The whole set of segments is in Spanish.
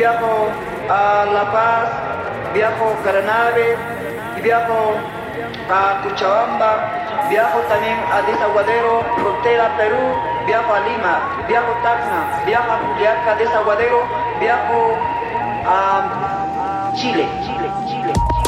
viajo a La Paz, viajo a Caranave, viajo a Cochabamba, viajo también a Desaguadero, frontera Perú, viajo a Lima, viajo a Tacna, viajo a Juliaca, Desaguadero, viajo a Chile. Chile, Chile.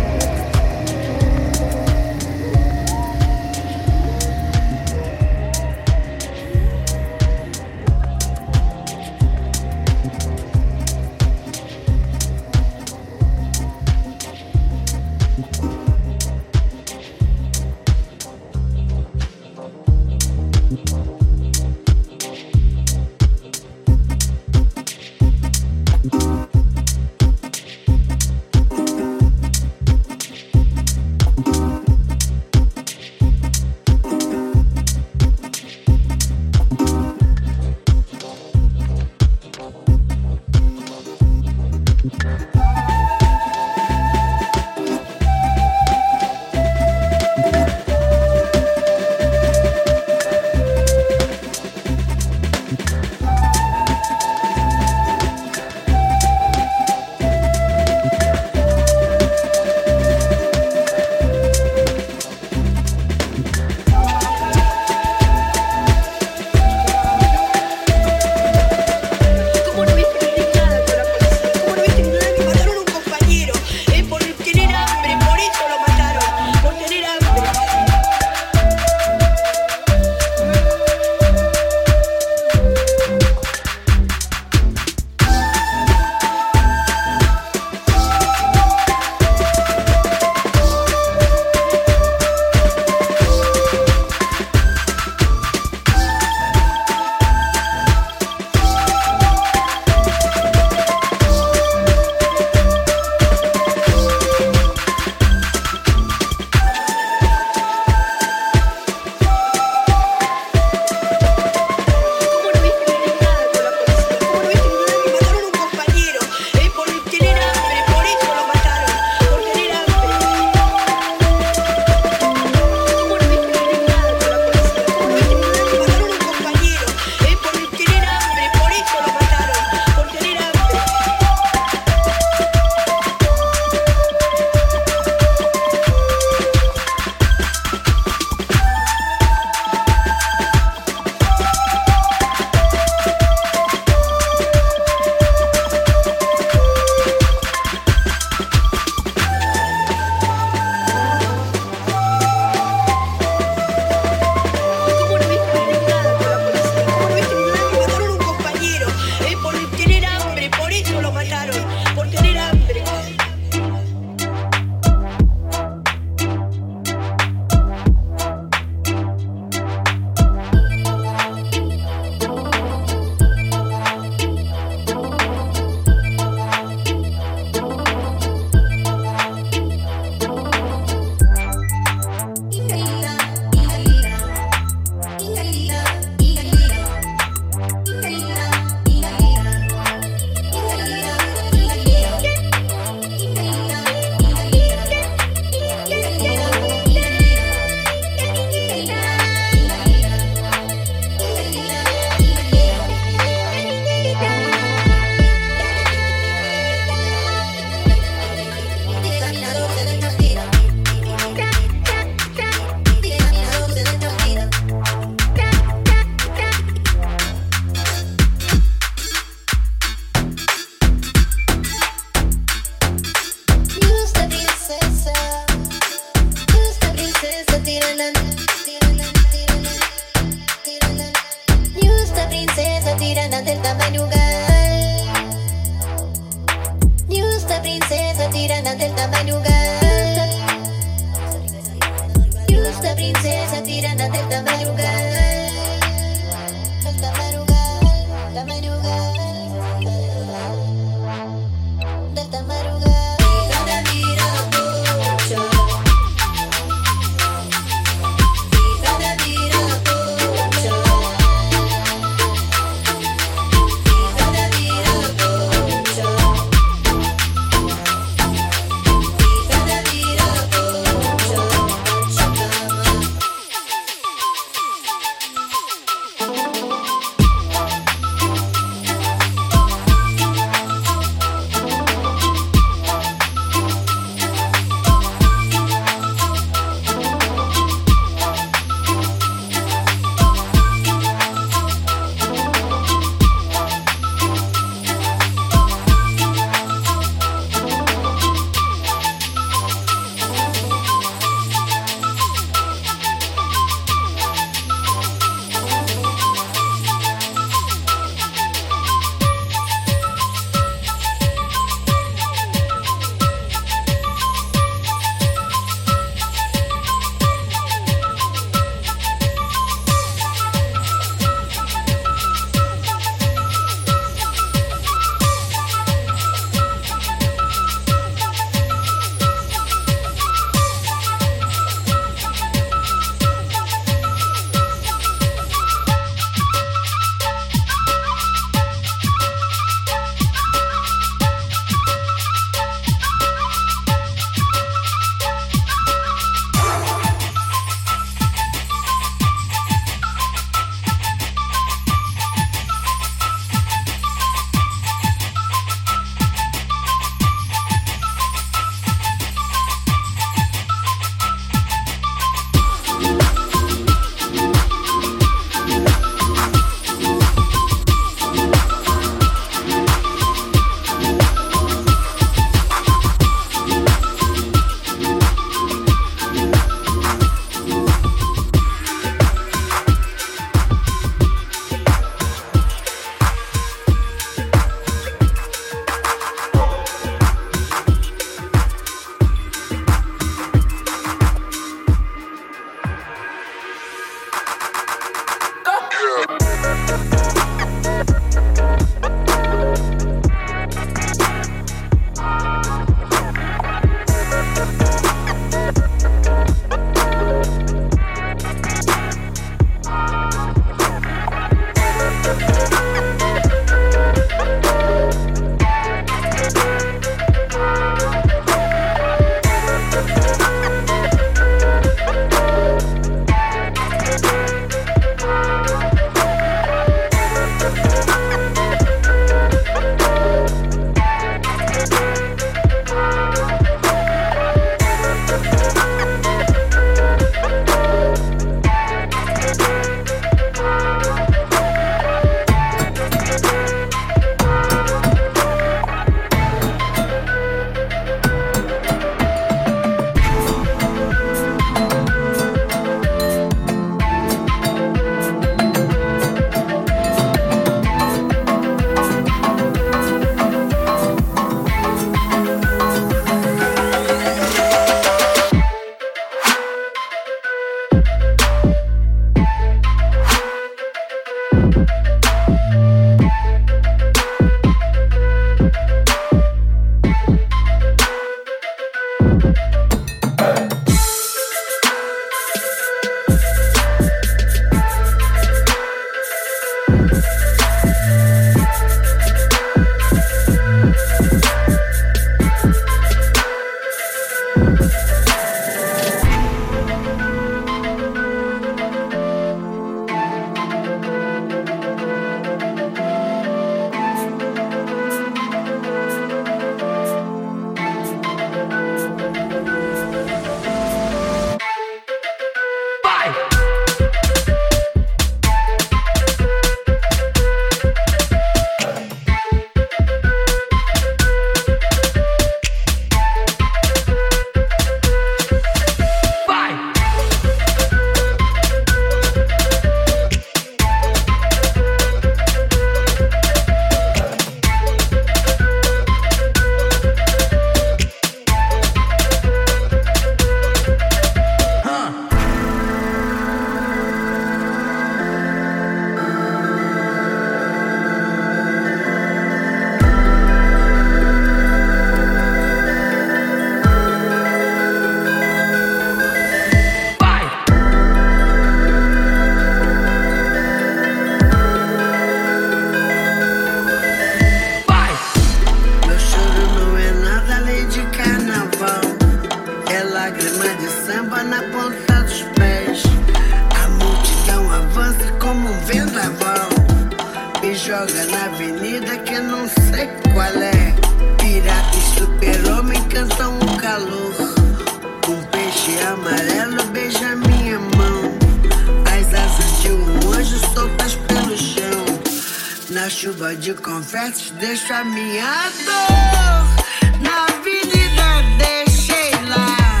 chuva de confetes, deixa minha dor. Na avenida, deixei lá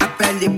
a pele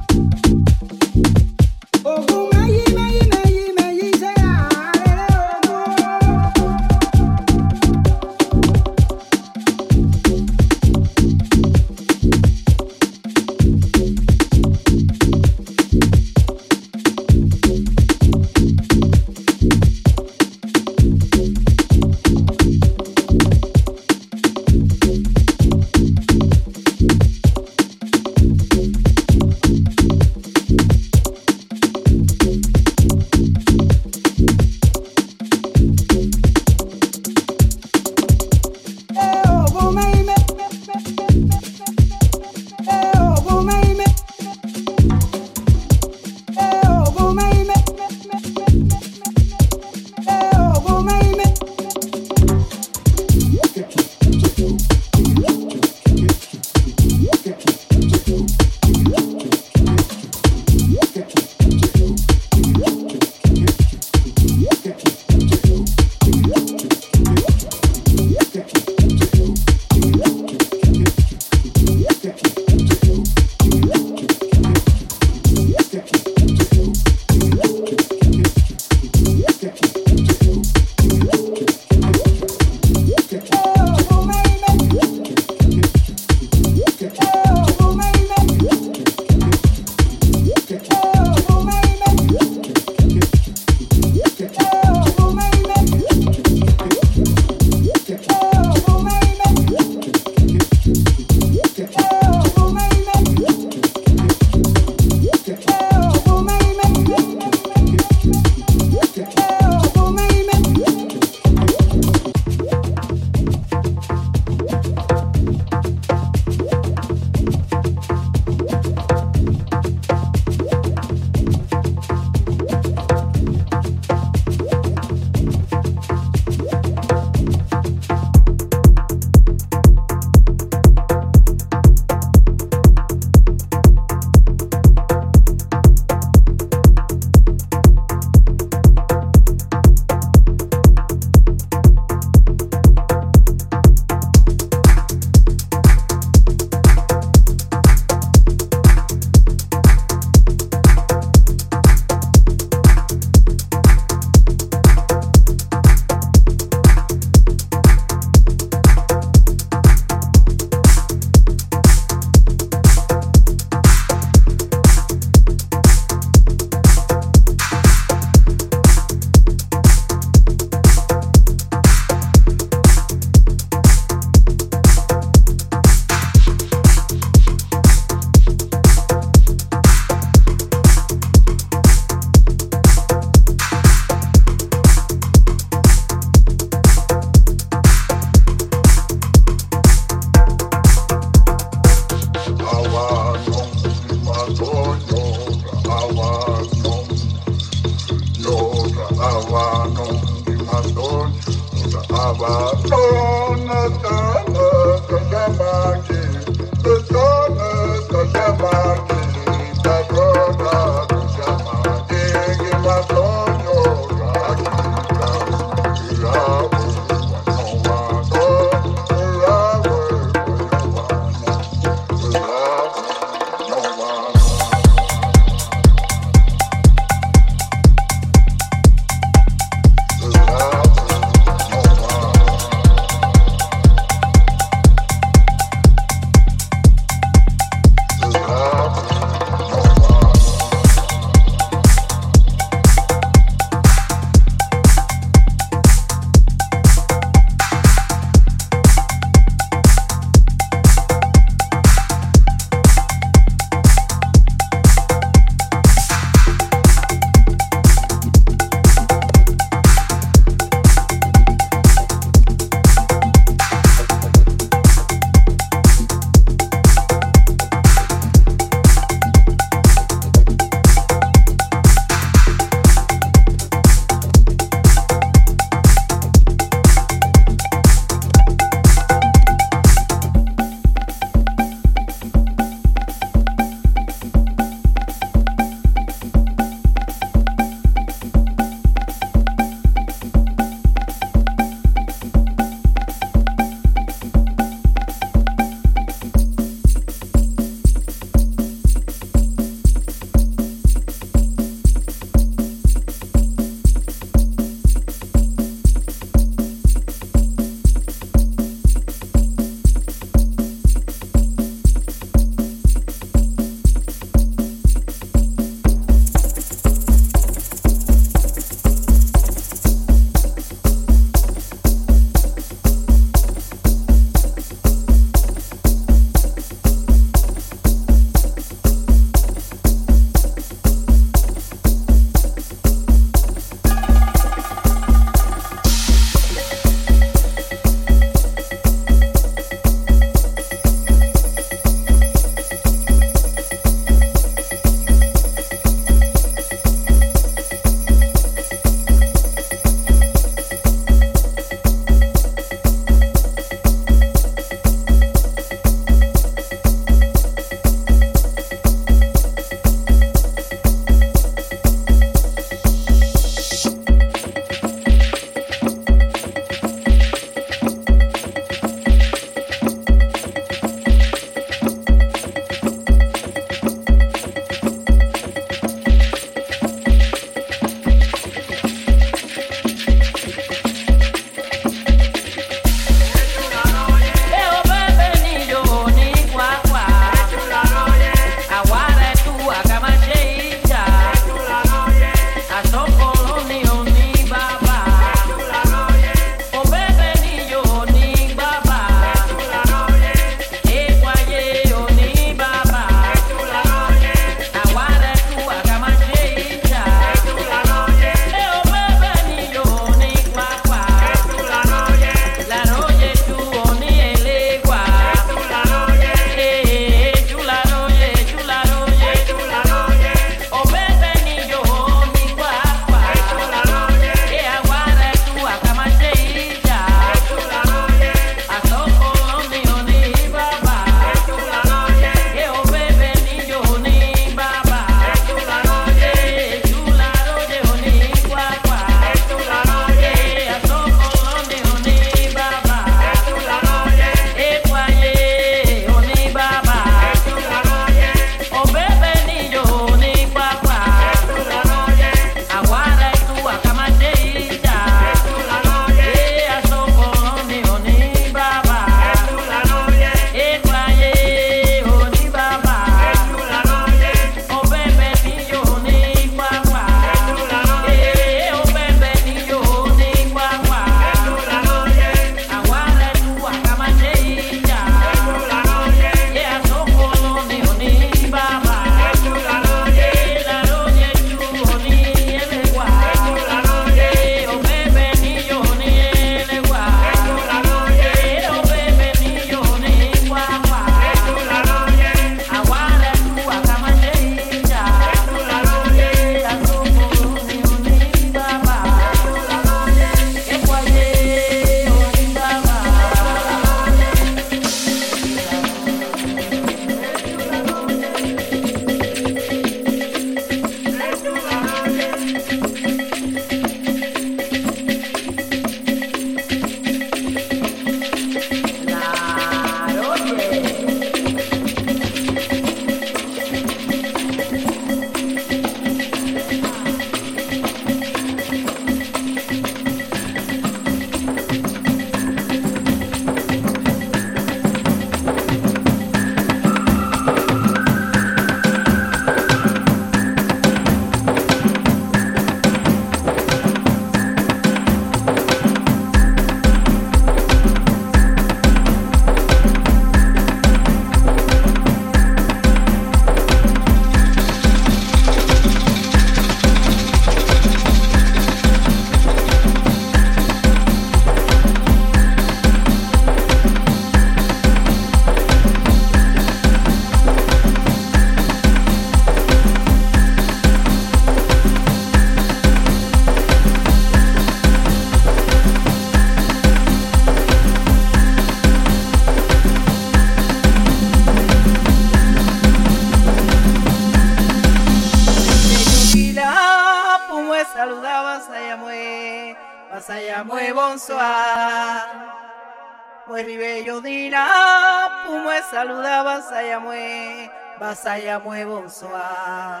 basaya bonsoa.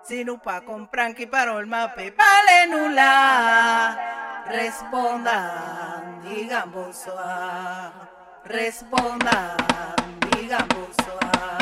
Sinupa con pranki parol mape vale nula. Respondan, digan bonsoa. Respondan, digan bonsoa.